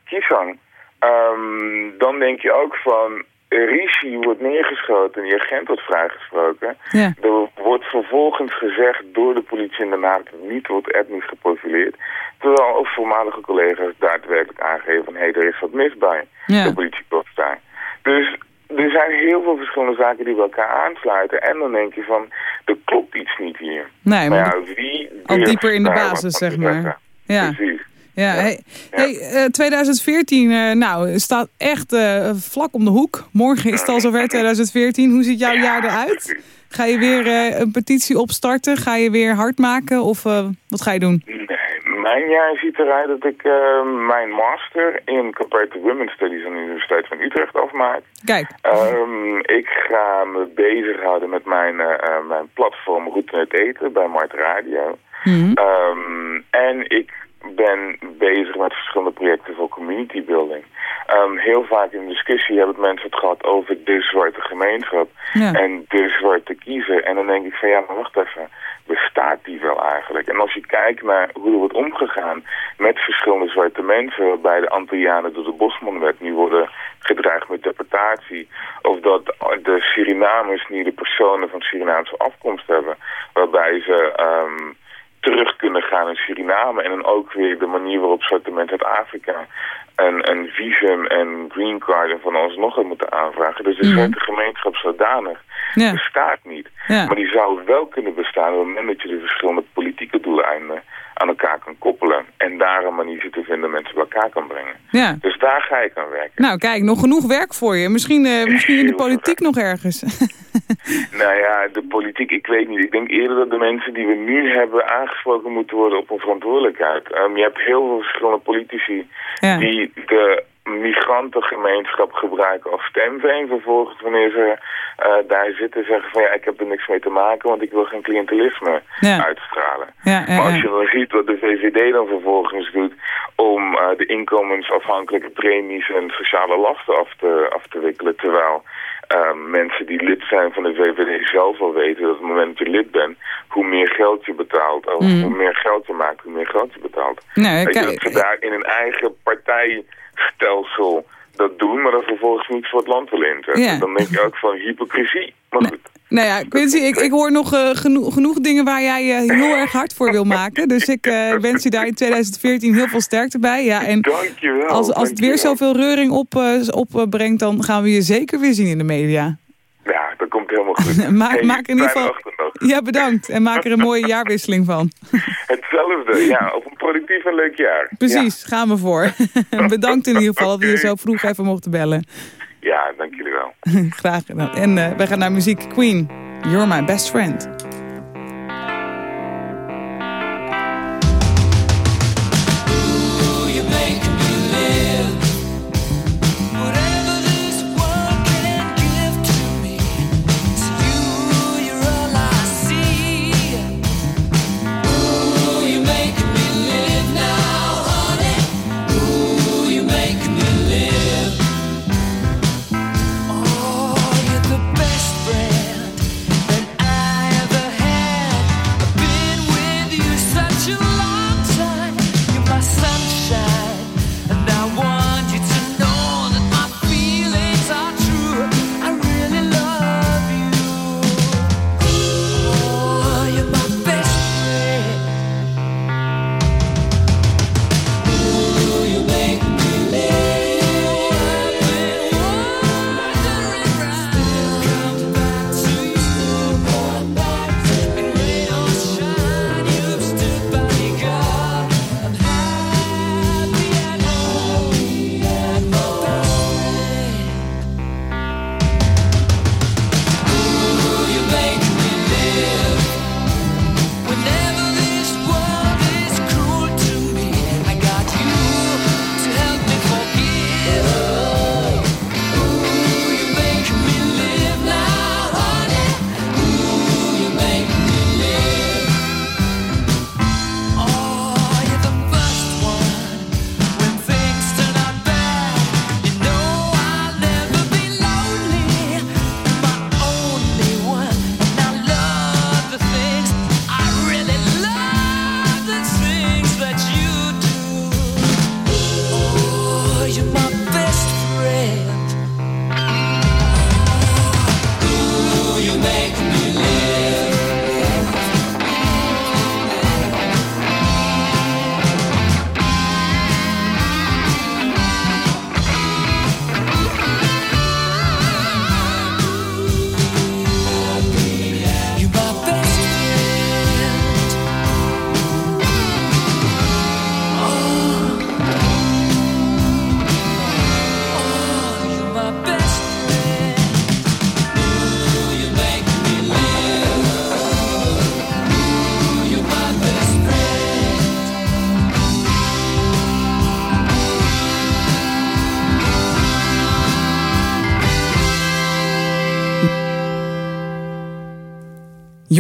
Kisang, ehm, dan denk je ook van, Rishi wordt neergeschoten en die agent wordt vrijgesproken. Ja. Er wordt vervolgens gezegd door de politie in Den Haag dat niet wordt etnisch geprofileerd. Terwijl ook voormalige collega's daadwerkelijk aangeven van, hé, hey, er is wat mis bij Ja. de politiepost daar. Dus er zijn heel veel verschillende zaken die bij elkaar aansluiten. En dan denk je van, er klopt iets niet hier. Nee, maar maar ja, wie al dieper in de basis, zeg maar. Ja. Precies. Ja, hey, hey, eh, 2014, eh, nou, staat echt eh, vlak om de hoek. Morgen is het al zover, 2014. Hoe ziet jouw jaar eruit? Ga je weer eh, een petitie opstarten? Ga je weer hard maken? Of eh, wat ga je doen? Nee, mijn jaar ziet eruit dat ik eh, mijn master in Comparative Women's Studies aan de Universiteit van Utrecht afmaak. Kijk, Ehm, ik ga me bezighouden met mijn, eh, eh, mijn platform Route het Eten bij Mart Radio. Mhm. Ehm, en ik ben bezig met verschillende projecten voor community building. Ehm, heel vaak in discussie hebben mensen het gehad over de zwarte gemeenschap Ja. en de zwarte kiezer. En dan denk ik van ja, maar wacht even, bestaat die wel eigenlijk? En als je kijkt naar hoe er wordt omgegaan met verschillende zwarte mensen, waarbij de Antillianen door de Bosmanwet nu worden gedreigd met deportatie, of dat de Surinamers nu de personen van Surinaamse afkomst hebben, waarbij ze ehm, terug kunnen gaan in Suriname en dan ook weer de manier waarop zwarte mensen uit Afrika een, een visum en green card en van alles nog wat moeten aanvragen. Dus de zwarte gemeenschap zodanig Ja. bestaat niet. Ja. Maar die zou wel kunnen bestaan op het moment dat je de verschillende politieke doeleinden aan elkaar kan koppelen. En daar een manier te vinden mensen bij elkaar kan brengen. ja. Dus daar ga ik aan werken. Nou, kijk, nog genoeg werk voor je. Misschien, eh, misschien in de politiek nog ergens. Nou ja, de politiek, ik weet niet. Ik denk eerder dat de mensen die we nu hebben aangesproken moeten worden op een verantwoordelijkheid. Ehm, je hebt heel veel verschillende politici Ja. die de migrantengemeenschap gebruiken als stemveen. Vervolgens wanneer ze eh, daar zitten zeggen van ja, ik heb er niks mee te maken, want ik wil geen cliëntelisme Ja. uitstralen. Ja, ja, Maar als je dan ziet wat de VVD dan vervolgens doet om eh, de inkomensafhankelijke premies en sociale lasten af te, af te wikkelen, terwijl eh, mensen die lid zijn van de VVD zelf al weten dat op het moment dat je lid bent, hoe meer geld je betaalt, of Mm. hoe meer geld je maakt, hoe meer geld je betaalt. Nee, je, kijk, dat ze daar in een eigen partijstelsel dat doen, maar dan vervolgens niet voor het land willen inzetten. Ja. Dan denk je ook van hypocrisie. Maar goed. Nou ja, Quincy, ik, ik hoor nog eh, genoeg, genoeg dingen waar jij eh, heel erg hard voor wil maken. Dus ik eh, wens je daar in 2014 heel veel sterkte bij. Ja, en Dankjewel. als, als het weer zoveel reuring opbrengt, op, eh, brengt, dan gaan we je zeker weer zien in de media. Dat komt helemaal goed. Maak, Hey, maak in ieder geval... Ja, bedankt. En maak er een mooie jaarwisseling van. Hetzelfde, ja. Op een productief en leuk jaar. Precies, gaan we voor. bedankt in ieder geval dat we je zo vroeg even mochten bellen. Ja, dank jullie wel. Graag gedaan. En eh, wij gaan naar muziek. Queen, You're My Best Friend.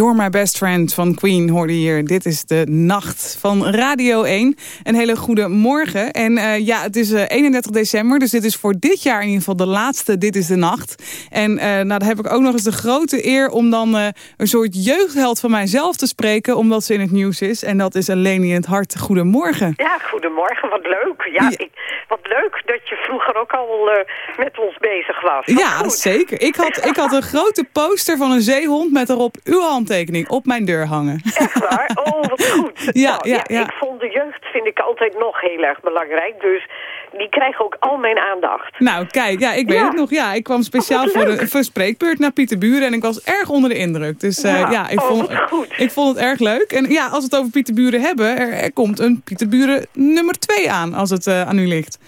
You're My Best Friend van Queen hoorde hier. Dit is de nacht van Radio 1. Een hele goede morgen. En uh, ja, het is uh, 31 december, dus dit is voor dit jaar in ieder geval de laatste Dit is de Nacht. En uh, nou, dan heb ik ook nog eens de grote eer om dan een soort jeugdheld van mijzelf te spreken, omdat ze in het nieuws is. En dat is in het Hart. Goedemorgen. Ja, goedemorgen. Wat leuk. Ja, Ja. Ik, wat leuk dat je vroeger ook al eh, met ons bezig was. Wat Ja, goed. zeker. Ik had, ik had een grote poster van een zeehond met erop uw handtekening op mijn deur hangen. Echt waar? Oh, wat goed. Ja, Nou, ja, ja. Ik vond de jeugd vind ik altijd nog heel erg belangrijk. Dus die krijgen ook al mijn aandacht. Nou, kijk, ja, ik weet Ja. het nog. Ja, ik kwam speciaal wat voor een, voor een spreekbeurt naar Pieterburen en ik was erg onder de indruk. Dus eh, Ja. ja, ik, Oh, vond, ik vond het erg leuk. En ja, als we het over Pieterburen hebben, er, er komt een Pieterburen nummer 2 aan als het eh, aan u ligt.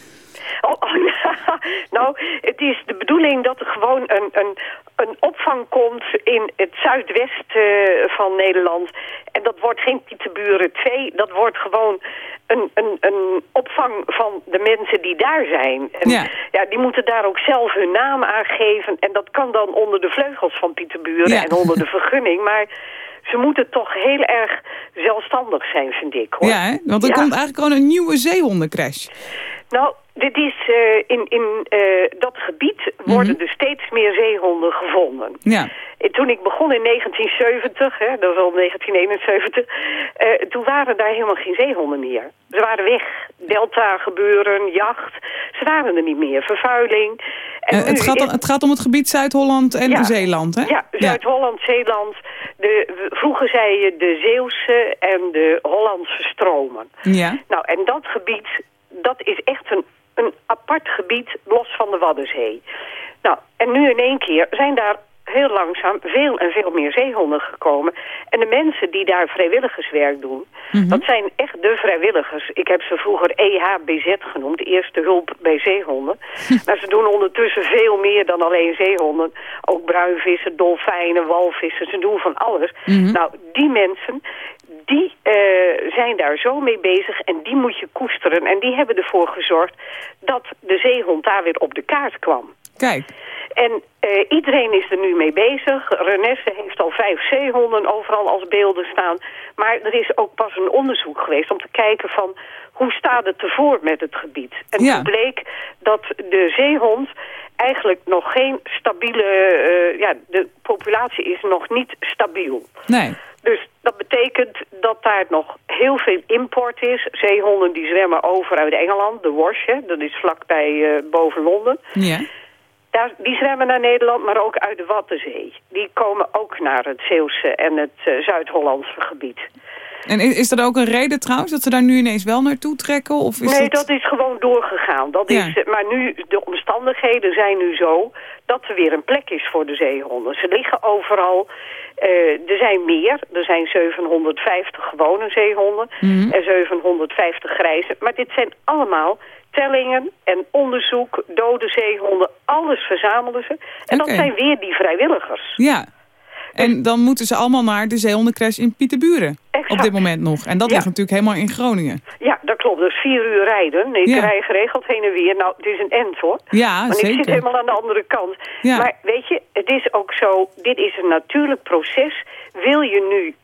Oh, oh, ja. Nou, het is de bedoeling dat er gewoon een, een, een opvang komt in het zuidwest eh, van Nederland. En dat wordt geen Pieterburen 2, dat wordt gewoon een, een, een opvang van de mensen die daar zijn. En Ja. ja, die moeten daar ook zelf hun naam aangeven. En dat kan dan onder de vleugels van Pieterburen Ja. en onder de vergunning. Maar ze moeten toch heel erg zelfstandig zijn, vind ik. Hoor. Ja, hè? want er Ja. komt eigenlijk gewoon een nieuwe zeehondencrash. Nou, dit is, eh, in, in eh, dat gebied worden er steeds meer zeehonden gevonden. Ja, Toen ik begon in 1970, hè, dat was al 1971, eh, toen waren daar helemaal geen zeehonden meer. Ze waren weg. Delta gebeuren, jacht, ze waren er niet meer. Vervuiling. En het, gaat, dan- het gaat om het gebied Zuid-Holland en Ja. Zeeland, hè? Ja, Zuid-Holland, Zeeland. De, vroeger zei je de Zeeuwse en de Hollandse stromen. Ja. Nou, en dat gebied, dat is echt een, een apart gebied los van de Waddenzee. Nou, en nu in één keer zijn daar heel langzaam veel en veel meer zeehonden gekomen. En de mensen die daar vrijwilligerswerk doen, dat zijn echt de vrijwilligers. Ik heb ze vroeger EHBZ genoemd, Eerste Hulp bij Zeehonden. maar ze doen ondertussen veel meer dan alleen zeehonden. Ook bruinvissen, dolfijnen, walvissen, ze doen van alles. Nou, die mensen, die eh, zijn daar zo mee bezig en die moet je koesteren. En die hebben ervoor gezorgd dat de zeehond daar weer op de kaart kwam. Kijk, En eh, iedereen is er nu mee bezig. Renesse heeft al vijf zeehonden overal als beelden staan. Maar er is ook pas een onderzoek geweest om te kijken van... hoe staat het ervoor met het gebied? En Ja. toen bleek dat de zeehond eigenlijk nog geen stabiele... eh, ja, de populatie is nog niet stabiel. nee. Dus dat betekent dat daar nog heel veel import is. Zeehonden die zwemmen over uit Engeland, de Wash, hè, dat is vlakbij eh boven Londen. Ja. Daar, die zwemmen naar Nederland, maar ook uit de Waddenzee. Die komen ook naar het Zeeuwse en het eh, Zuid-Hollandse gebied. En is, er ook een reden trouwens dat ze daar nu ineens wel naartoe trekken? Of is nee, dat... is gewoon doorgegaan. Dat Ja. is, eh, maar nu, de omstandigheden zijn nu zo dat er weer een plek is voor de zeehonden. Ze liggen overal. Eh, er zijn meer. Er zijn 750 gewone zeehonden Mhm. en 750 grijze. Maar dit zijn allemaal tellingen en onderzoek, dode zeehonden. Alles verzamelen ze. En Oké. dat zijn weer die vrijwilligers. Ja. En dan moeten ze allemaal naar de zeehondencrash in Pieterburen. Exact. Op dit moment nog. En dat Ja. ligt natuurlijk helemaal in Groningen. Ja, dat klopt. Is vier uur rijden. Ik Ja. rij geregeld heen en weer. Nou, het is een end hoor. Ja, Want ik zit zeker. helemaal aan de andere kant. Ja. Maar weet je, het is ook zo, dit is een natuurlijk proces. Wil je nu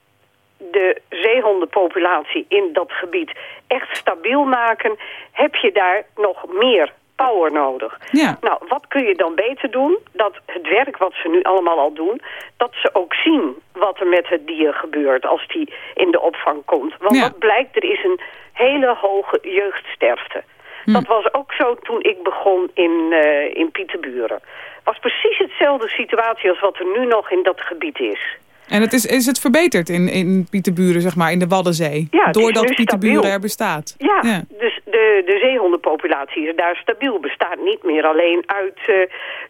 de zeehondenpopulatie in dat gebied echt stabiel maken, heb je daar nog meer power nodig. Ja. Nou, wat kun je dan beter doen? Dat het werk wat ze nu allemaal al doen, dat ze ook zien wat er met het dier gebeurt als die in de opvang komt. Want Ja. wat blijkt, er is een hele hoge jeugdsterfte. Hm. Dat was ook zo toen ik begon in, eh, in Pieterburen. was precies hetzelfde situatie als wat er nu nog in dat gebied is. En het is, is het verbeterd in, in Pieterburen, zeg maar, in de Waddenzee? Ja, Doordat Pieterburen stabiel. er bestaat? Ja, Ja. dus de, de zeehondenpopulatie is daar stabiel. Bestaat niet meer alleen uit eh,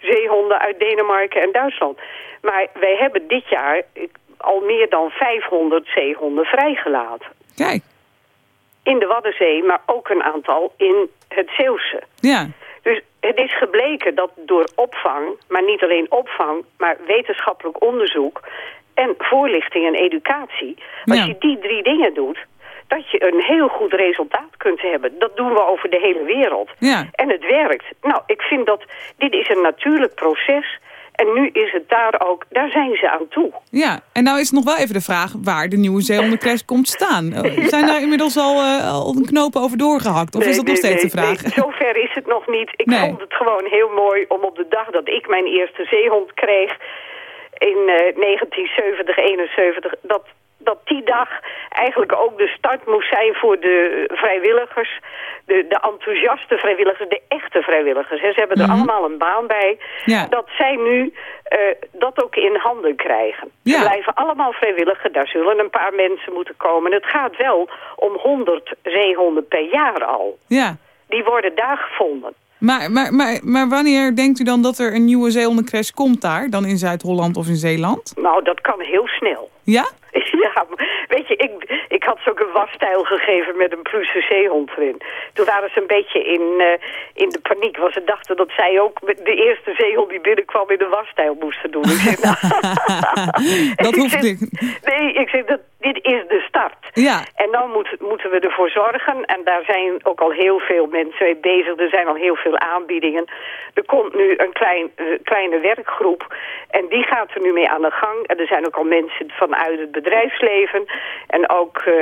zeehonden uit Denemarken en Duitsland. Maar wij hebben dit jaar al meer dan 500 zeehonden vrijgelaten. Kijk, In de Waddenzee, maar ook een aantal in het Zeeuwse. ja. Dus het is gebleken dat door opvang, maar niet alleen opvang, maar wetenschappelijk onderzoek en voorlichting en educatie, als Ja. je die drie dingen doet, dat je een heel goed resultaat kunt hebben. Dat doen we over de hele wereld. Ja. En het werkt. Nou, ik vind dat dit is een natuurlijk proces. En nu is het daar ook, daar zijn ze aan toe. Ja, en nou is nog wel even de vraag waar de nieuwe zeehondencrash komt staan. Eh, Zijn daar inmiddels al, eh, al een knopen over doorgehakt? Of Nee, is dat nog steeds nee, de vraag? nee, zover is het nog niet. Ik vond het gewoon heel mooi om op de dag dat ik mijn eerste zeehond kreeg... in eh 1970, 71, dat, dat die dag eigenlijk ook de start moest zijn voor de vrijwilligers... De, de enthousiaste vrijwilligers, de echte vrijwilligers. Hè. Ze hebben er Mhm. allemaal een baan bij. Ja. Dat zij nu eh, dat ook in handen krijgen. Ja. Ze blijven allemaal vrijwilliger. Daar zullen een paar mensen moeten komen. Het gaat wel om 100 zeehonden per jaar al. Ja. Die worden daar gevonden. Maar, maar, maar, maar wanneer denkt u dan dat er een nieuwe zeehondencrash komt daar? Dan in Zuid-Holland of in Zeeland? Nou, dat kan heel snel. Ja? Ja, weet je, ik, ik had ze ook een wasstijl gegeven met een pluche zeehond erin. Toen waren ze een beetje in, eh, in de paniek, want ze dachten dat zij ook met de eerste zeehond die binnenkwam in de wasstijl moesten doen. Ik zeg, nou, Dat hoeft niet. Nee, ik zeg, dat, dit is de start. Ja. En dan moet, moeten we ervoor zorgen, en daar zijn ook al heel veel mensen mee bezig. Er zijn al heel veel aanbiedingen. Er komt nu een klein, eh, kleine werkgroep en die gaat er nu mee aan de gang. En er zijn ook al mensen vanuit het bedrijfsleven en ook eh,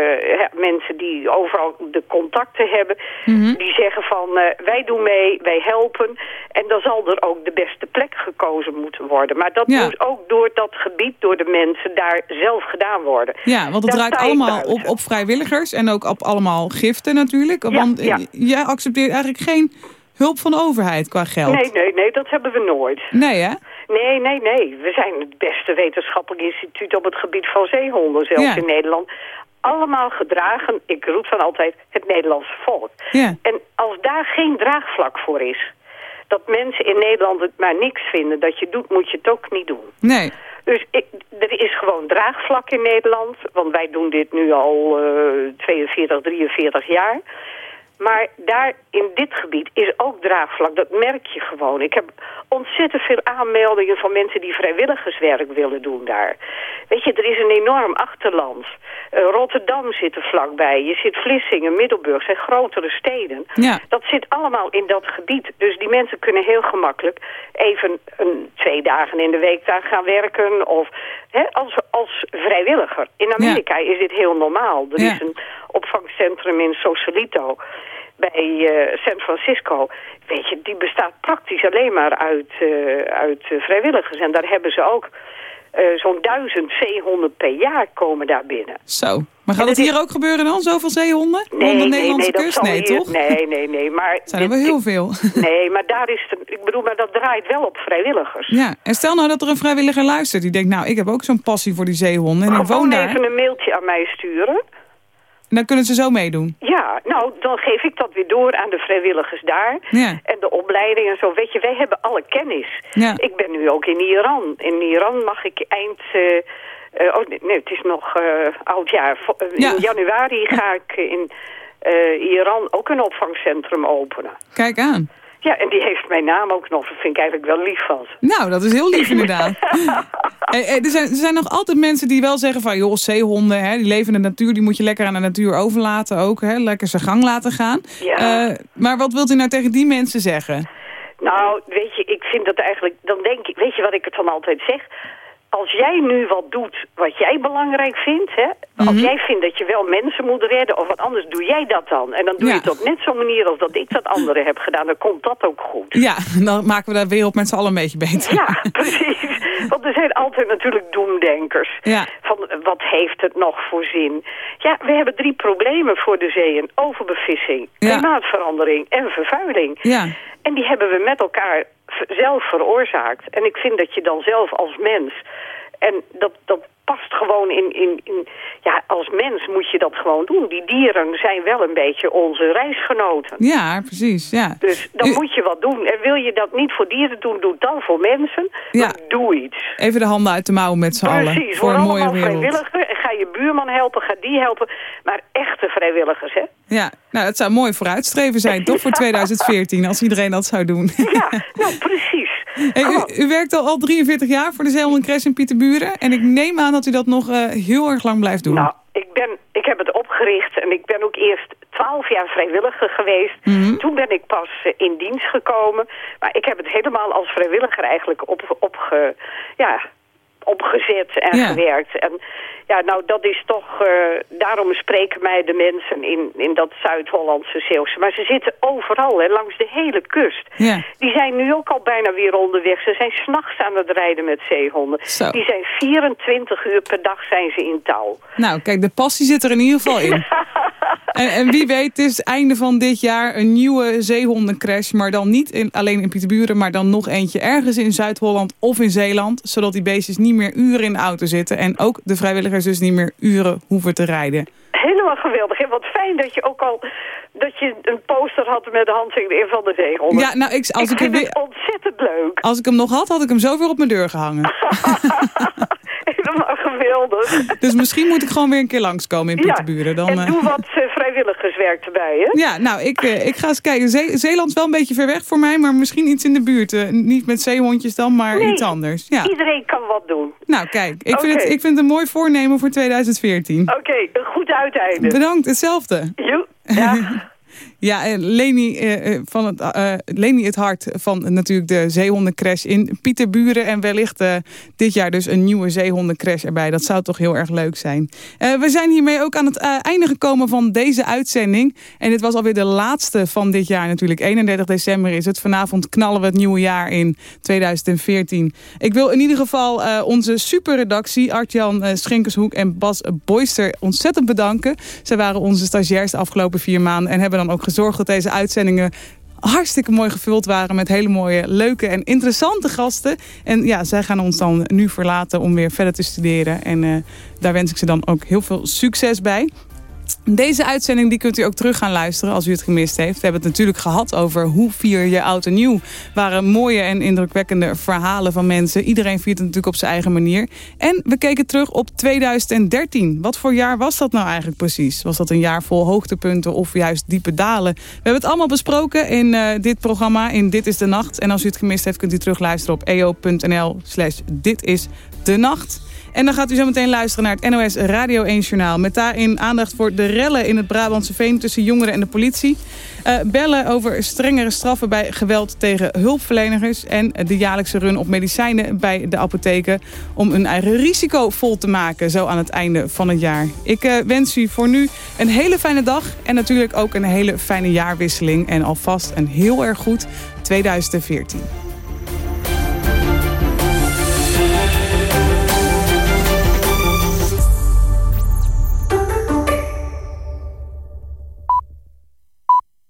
mensen die overal de contacten hebben. Mhm. Die zeggen van, eh, wij doen mee, wij helpen. En dan zal er ook de beste plek gekozen moeten worden. Maar dat Ja. moet ook door dat gebied, door de mensen daar zelf gedaan worden. Ja, want het draait ik allemaal op, op vrijwilligers en ook op allemaal giften natuurlijk. Want eh, ja. jij accepteert eigenlijk geen hulp van de overheid qua geld. Nee, nee, nee, dat hebben we nooit. Nee, hè? Nee, nee, nee. We zijn het beste wetenschappelijk instituut op het gebied van zeehonden, zelfs Ja. in Nederland. Allemaal gedragen, ik roep van altijd, het Nederlandse volk. Ja. En als daar geen draagvlak voor is, dat mensen in Nederland het maar niks vinden, dat je doet, moet je het ook niet doen. Nee. Dus ik, er is gewoon draagvlak in Nederland, want wij doen dit nu al eh 42, 43 jaar. Maar daar in dit gebied is ook draagvlak, dat merk je gewoon. Ik heb ontzettend veel aanmeldingen van mensen die vrijwilligerswerk willen doen daar. Weet je, er is een enorm achterland. Eh, Rotterdam zit er vlakbij, je zit Vlissingen, Middelburg, zijn grotere steden. Ja. Dat zit allemaal in dat gebied. Dus die mensen kunnen heel gemakkelijk even een, twee dagen in de week daar gaan werken. Of hè, als, als vrijwilliger. In Amerika is dit heel normaal. Er Ja. is een opvangcentrum in Sausalito bij eh, San Francisco. Weet je, die bestaat praktisch alleen maar uit, eh, uit eh, vrijwilligers. En daar hebben ze ook zo'n duizend zeehonden per jaar komen daar binnen. Zo. Maar gaat het hier ook gebeuren dan? Zoveel zeehonden? De Nederlandse dat kust? zal Nee, hier- toch? Nee, nee, nee. Maar Zijn er wel heel veel. Nee, maar daar is het... Ik bedoel, maar dat draait wel op vrijwilligers. Ja, en stel nou dat er een vrijwilliger luistert. Die denkt, nou, ik heb ook zo'n passie voor die zeehonden. En ik woon daar. even een mailtje aan mij sturen. En dan kunnen ze zo meedoen. Ja, nou, dan geef ik dat weer door aan de vrijwilligers daar. Ja. En de opleiding en zo. Weet je, wij hebben alle kennis. Ja. Ik ben nu ook in Iran. In Iran mag ik eind... eh, eh, oh, nee, het is nog eh oud jaar. Ja. In januari ga ik in Iran ook een opvangcentrum openen. Kijk aan. Ja, en die heeft mijn naam ook nog. Dat vind ik eigenlijk wel lief van ze. Nou, dat is heel lief inderdaad. Eh, eh, er, zijn, er zijn nog altijd mensen die wel zeggen van... joh, zeehonden, hè, die leven in de natuur... die moet je lekker aan de natuur overlaten ook. Hè, lekker zijn gang laten gaan. Ja. Eh, maar wat wilt u nou tegen die mensen zeggen? Nou, weet je, ik vind dat eigenlijk... Dan denk ik, weet je wat ik het dan altijd zeg? Als jij nu wat doet wat jij belangrijk vindt, hè? Als Mhm. jij vindt dat je wel mensen moet redden of wat anders, doe jij dat dan. En dan doe Ja. je het op net zo'n manier als dat ik dat anderen heb gedaan. Dan komt dat ook goed. Ja, dan maken we de wereld met z'n allen een beetje beter. Ja, precies. Want er zijn altijd natuurlijk doemdenkers. Ja. Van wat heeft het nog voor zin? Ja, we hebben drie problemen voor de zeeën. Overbevissing, klimaatverandering en vervuiling. Ja. En die hebben we met elkaar zelf veroorzaakt. En ik vind dat je dan zelf als mens... En dat, dat past gewoon in, in, in... Ja, als mens moet je dat gewoon doen. Die dieren zijn wel een beetje onze reisgenoten. Ja, precies. Ja. Dus dan U- moet je wat doen. En wil je dat niet voor dieren doen, doe het dan voor mensen. Ja. Doe iets. Even de handen uit de mouwen met z'n allen. Precies, Voor een mooie allemaal wereld. vrijwilliger. En ga je buurman helpen, ga die helpen. Maar echte vrijwilligers, hè? Ja, nou, dat zou mooi vooruitstreven zijn, toch voor 2014, als iedereen dat zou doen. Ja, nou precies. Hey, u, u werkt al, al 43 jaar voor de Zeehondencrash in Pieterburen. En ik neem aan dat u dat nog eh, heel erg lang blijft doen. Nou, ik, ben, ik heb het opgericht en ik ben ook eerst twaalf jaar vrijwilliger geweest. Mhm. Toen ben ik pas eh, in dienst gekomen. Maar ik heb het helemaal als vrijwilliger eigenlijk op, opge, ja, opgezet en Ja. gewerkt. En ja, nou dat is toch, eh, daarom spreken mij de mensen in, in dat Zuid-Hollandse Zeeuwse. Maar ze zitten overal, hè, langs de hele kust. Ja. Die zijn nu ook al bijna weer onderweg. Ze zijn s'nachts aan het rijden met zeehonden. Zo. Die zijn 24 uur per dag zijn ze in touw. Nou, kijk, de passie zit er in ieder geval in. En, en wie weet, het is einde van dit jaar een nieuwe zeehondencrash. Maar dan niet in, alleen in Pieterburen, maar dan nog eentje ergens in Zuid-Holland of in Zeeland. Zodat die beestjes niet meer uren in de auto zitten. En ook de vrijwilligers dus niet meer uren hoeven te rijden. Helemaal geweldig. En wat fijn dat je ook al dat je een poster had met de handtekening in van de zeehonden. Ja, nou, ik, als ik, vind er het ontzettend leuk. als ik hem nog had, had ik hem zo weer op mijn deur gehangen. Helemaal geweldig. Dus misschien moet ik gewoon weer een keer langskomen in Pieterburen. Dan, en eh, doe wat eh, vrijwilligerswerk erbij, hè? Ja, nou, ik, eh, ik ga eens kijken. Zee- Zeeland is wel een beetje ver weg voor mij, maar misschien iets in de buurt. Niet met zeehondjes dan, maar Nee, iets anders. Ja. Iedereen kan wat doen. Nou, kijk, ik vind, het, ik vind het een mooi voornemen voor 2014. Oké, een goed uiteinde. Bedankt, hetzelfde. Joe. Ja. Ja, eh, Leni, eh, eh, van het, Leni het hart van natuurlijk de zeehondencrash in Pieterburen. En wellicht dit jaar dus een nieuwe zeehondencrash erbij. Dat zou toch heel erg leuk zijn. We zijn hiermee ook aan het einde gekomen van deze uitzending. En dit was alweer de laatste van dit jaar natuurlijk. 31 december is het. Vanavond knallen we het nieuwe jaar in 2014. Ik wil in ieder geval onze superredactie Artjan Schinkershoek en Bas Boyster ontzettend bedanken. Zij waren onze stagiairs de afgelopen vier maanden en hebben dan ook gezorgd dat deze uitzendingen hartstikke mooi gevuld waren met hele mooie, leuke en interessante gasten. En ja, zij gaan ons dan nu verlaten om weer verder te studeren. En eh, daar wens ik ze dan ook heel veel succes bij. Deze uitzending die kunt u ook terug gaan luisteren als u het gemist heeft. We hebben het natuurlijk gehad over hoe vier je oud en nieuw. waren mooie en indrukwekkende verhalen van mensen. Iedereen viert het natuurlijk op zijn eigen manier. En we keken terug op 2013. Wat voor jaar was dat nou eigenlijk precies? Was dat een jaar vol hoogtepunten of juist diepe dalen? We hebben het allemaal besproken in eh, dit programma, in Dit is de Nacht. En als u het gemist heeft, kunt u terugluisteren op eo.nl slash dit is de nacht. En dan gaat u zo meteen luisteren naar het NOS Radio 1 Journaal. Met daarin aandacht voor de rellen in het Brabantse Veen tussen jongeren en de politie. Eh, bellen over strengere straffen bij geweld tegen hulpverleners. En de jaarlijkse run op medicijnen bij de apotheken. Om hun eigen risico vol te maken zo aan het einde van het jaar. Ik eh, wens u voor nu een hele fijne dag. En natuurlijk ook een hele fijne jaarwisseling. En alvast een heel erg goed 2014.